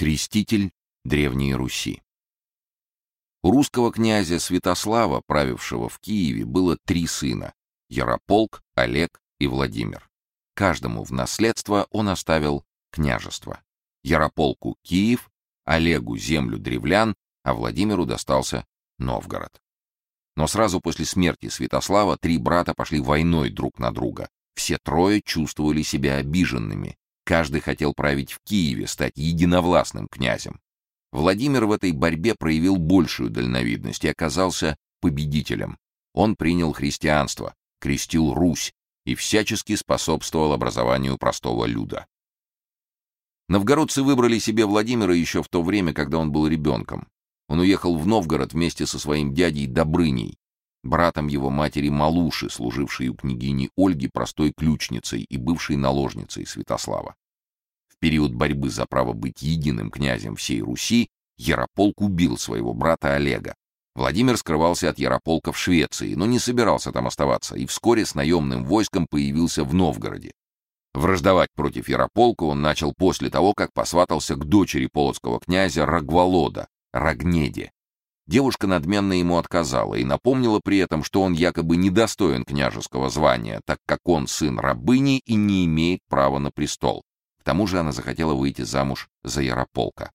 Креститель Древней Руси. У русского князя Святослава, правившего в Киеве, было три сына — Ярополк, Олег и Владимир. Каждому в наследство он оставил княжество. Ярополку — Киев, Олегу — землю древлян, а Владимиру достался Новгород. Но сразу после смерти Святослава три брата пошли войной друг на друга. Все трое чувствовали себя обиженными, Каждый хотел править в Киеве, стать единовластным князем. Владимир в этой борьбе проявил большую дальновидность и оказался победителем. Он принял христианство, крестил Русь и всячески способствовал образованию простого люда. Новгородцы выбрали себе Владимира еще в то время, когда он был ребенком. Он уехал в Новгород вместе со своим дядей Добрыней, братом его матери Малуши, служившей у княгини Ольги простой ключницей и бывшей наложницей Святослава период борьбы за право быть единым князем всей Руси Ярополк убил своего брата Олега. Владимир скрывался от Ярополка в Швеции, но не собирался там оставаться, и вскоре с наемным войском появился в Новгороде. Враждовать против Ярополка он начал после того, как посватался к дочери полоцкого князя Рогволода, Рогнеде. Девушка надменно ему отказала и напомнила при этом, что он якобы недостоин княжеского звания, так как он сын рабыни и не имеет права на престол. Тому же она захотела выйти замуж за Ярополка.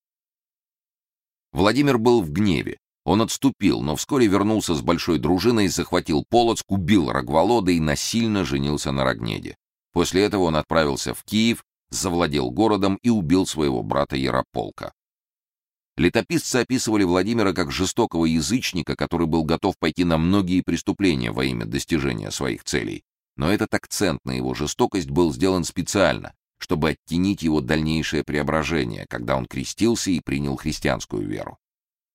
Владимир был в гневе. Он отступил, но вскоре вернулся с большой дружиной, захватил Полоцк, убил Рогволода и насильно женился на Рогнеде. После этого он отправился в Киев, завладел городом и убил своего брата Ярополка. Летописцы описывали Владимира как жестокого язычника, который был готов пойти на многие преступления во имя достижения своих целей. Но этот акцент на его жестокость был сделан специально, чтобы оттенить его дальнейшее преображение, когда он крестился и принял христианскую веру.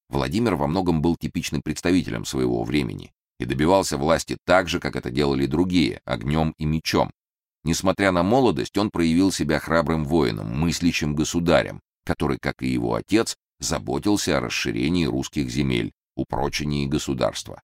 Владимир во многом был типичным представителем своего времени и добивался власти так же, как это делали другие, огнем и мечом. Несмотря на молодость, он проявил себя храбрым воином, мыслящим государем, который, как и его отец, заботился о расширении русских земель, упрочении государства.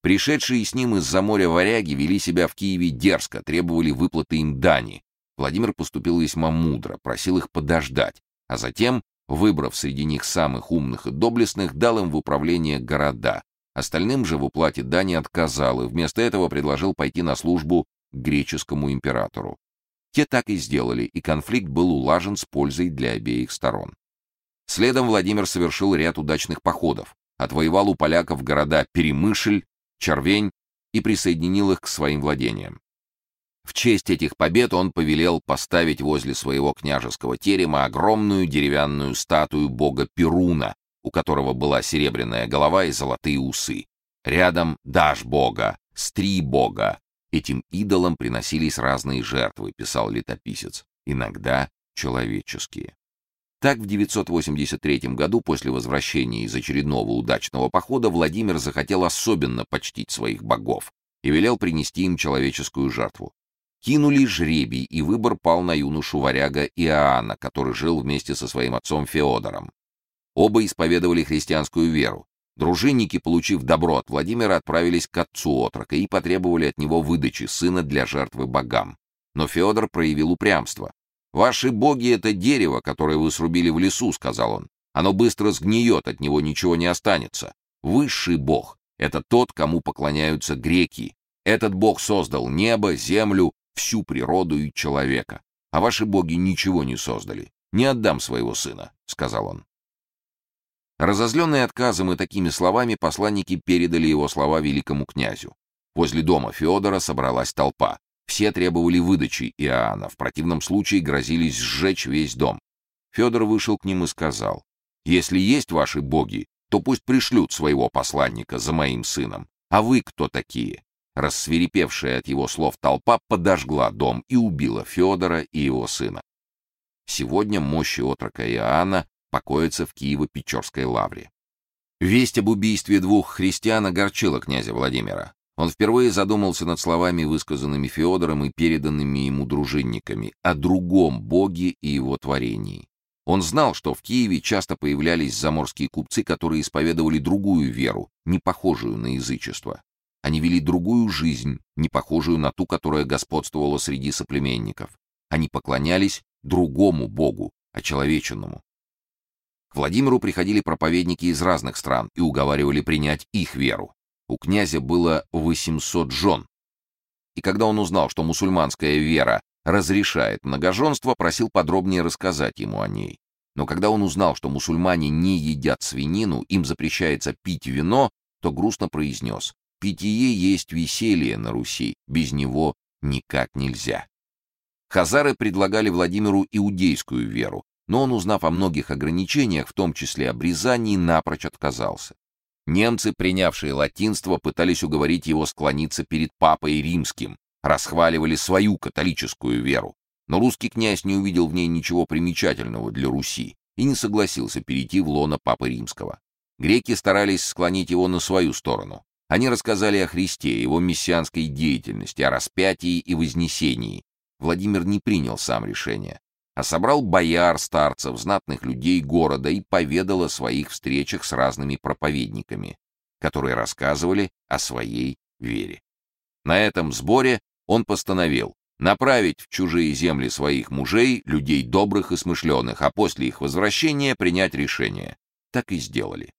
Пришедшие с ним из-за моря варяги вели себя в Киеве дерзко, требовали выплаты им дани, Владимир поступил весьма мудро, просил их подождать, а затем, выбрав среди них самых умных и доблестных, дал им в управление города. Остальным же в уплате дани отказал и вместо этого предложил пойти на службу к греческому императору. Те так и сделали, и конфликт был улажен с пользой для обеих сторон. Следом Владимир совершил ряд удачных походов, отвоевал у поляков города Перемышль, Червень и присоединил их к своим владениям. В честь этих побед он повелел поставить возле своего княжеского терема огромную деревянную статую бога Перуна, у которого была серебряная голова и золотые усы. Рядом дашь бога, стри бога. Этим идолам приносились разные жертвы, писал летописец, иногда человеческие. Так в 983 году после возвращения из очередного удачного похода Владимир захотел особенно почтить своих богов и велел принести им человеческую жертву. Кинули жребий, и выбор пал на юношу-варяга Иоанна, который жил вместе со своим отцом Феодором. Оба исповедовали христианскую веру. Дружинники, получив добро от Владимира, отправились к отцу отрока и потребовали от него выдачи сына для жертвы богам. Но Феодор проявил упрямство. «Ваши боги — это дерево, которое вы срубили в лесу», — сказал он. «Оно быстро сгниет, от него ничего не останется. Высший бог — это тот, кому поклоняются греки. Этот бог создал небо, землю, всю природу и человека. А ваши боги ничего не создали. Не отдам своего сына, сказал он. Разозленные отказом и такими словами посланники передали его слова великому князю. Возле дома Феодора собралась толпа. Все требовали выдачи Иоанна, в противном случае грозились сжечь весь дом. Федор вышел к ним и сказал: "Если есть ваши боги, то пусть пришлют своего посланника за моим сыном. А вы кто такие? Рассверепевшая от его слов толпа подожгла дом и убила Федора и его сына. Сегодня мощи отрока Иоанна покоятся в Киево-Печорской лавре. Весть об убийстве двух христиан огорчила князя Владимира. Он впервые задумался над словами, высказанными Феодором и переданными ему дружинниками, о другом боге и его творении. Он знал, что в Киеве часто появлялись заморские купцы, которые исповедовали другую веру, не похожую на язычество. Они вели другую жизнь, не похожую на ту, которая господствовала среди соплеменников. Они поклонялись другому богу, очеловеченному. К Владимиру приходили проповедники из разных стран и уговаривали принять их веру. У князя было 800 жен. И когда он узнал, что мусульманская вера разрешает многоженство, просил подробнее рассказать ему о ней. Но когда он узнал, что мусульмане не едят свинину, им запрещается пить вино, то грустно произнес «Питье есть веселье на Руси, без него никак нельзя». Хазары предлагали Владимиру иудейскую веру, но он, узнав о многих ограничениях, в том числе обрезании, напрочь отказался. Немцы, принявшие латинство, пытались уговорить его склониться перед папой римским, расхваливали свою католическую веру, но русский князь не увидел в ней ничего примечательного для Руси и не согласился перейти в лоно папы римского. Греки старались склонить его на свою сторону. Они рассказали о Христе, его мессианской деятельности, о распятии и вознесении. Владимир не принял сам решение, а собрал бояр, старцев, знатных людей города и поведал о своих встречах с разными проповедниками, которые рассказывали о своей вере. На этом сборе он постановил направить в чужие земли своих мужей, людей добрых и смышленых, а после их возвращения принять решение. Так и сделали.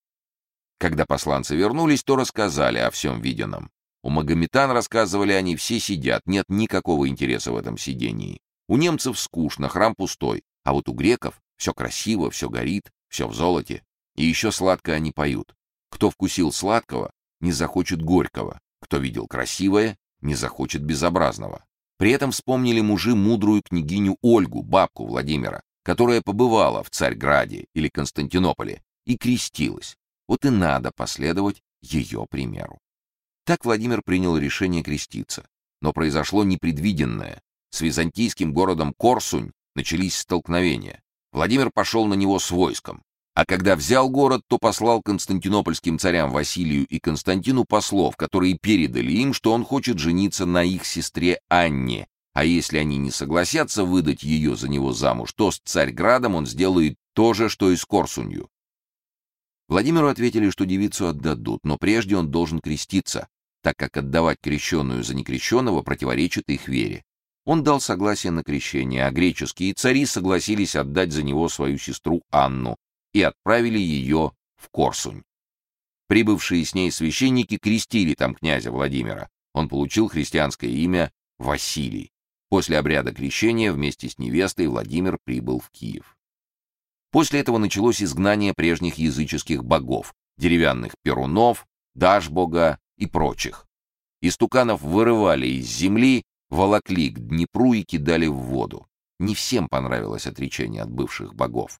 Когда посланцы вернулись, то рассказали о всем виденном. У магометан, рассказывали они, все сидят, нет никакого интереса в этом сидении. У немцев скучно, храм пустой, а вот у греков все красиво, все горит, все в золоте. И еще сладко они поют. Кто вкусил сладкого, не захочет горького. Кто видел красивое, не захочет безобразного. При этом вспомнили мужи мудрую княгиню Ольгу, бабку Владимира, которая побывала в Царьграде или Константинополе и крестилась. Вот и надо последовать ее примеру. Так Владимир принял решение креститься. Но произошло непредвиденное. С византийским городом Корсунь начались столкновения. Владимир пошел на него с войском. А когда взял город, то послал константинопольским царям Василию и Константину послов, которые передали им, что он хочет жениться на их сестре Анне, а если они не согласятся выдать ее за него замуж, то с Царьградом он сделает то же, что и с Корсунью. Владимиру ответили, что девицу отдадут, но прежде он должен креститься, так как отдавать крещенную за некрещенного противоречит их вере. Он дал согласие на крещение, а греческие цари согласились отдать за него свою сестру Анну и отправили ее в Корсунь. Прибывшие с ней священники крестили там князя Владимира. Он получил христианское имя Василий. После обряда крещения вместе с невестой Владимир прибыл в Киев. После этого началось изгнание прежних языческих богов, деревянных перунов, Дашбога и прочих. Истуканов вырывали из земли волокли к Днепру и кидали в воду. Не всем понравилось отречение от бывших богов.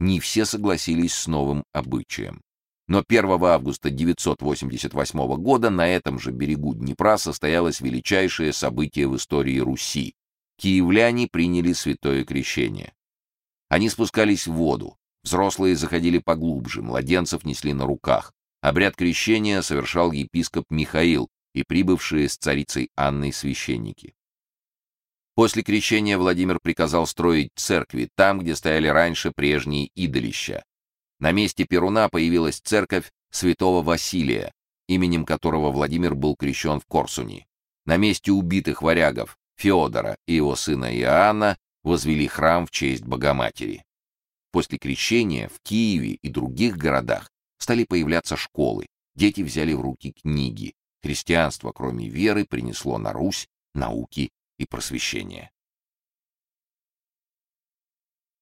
Не все согласились с новым обычаем. Но 1 августа 988 года на этом же берегу Днепра состоялось величайшее событие в истории Руси. Киевляне приняли святое крещение. Они спускались в воду. Взрослые заходили поглубже, младенцев несли на руках. Обряд крещения совершал епископ Михаил, и прибывшие с царицей Анной священники. После крещения Владимир приказал строить церкви там, где стояли раньше прежние идолища. На месте Перуна появилась церковь святого Василия, именем которого Владимир был крещен в Корсуни. На месте убитых варягов Феодора и его сына Иоанна возвели храм в честь Богоматери. После крещения в Киеве и других городах стали появляться школы, дети взяли в руки книги, Христианство, кроме веры, принесло на Русь науки и просвещение.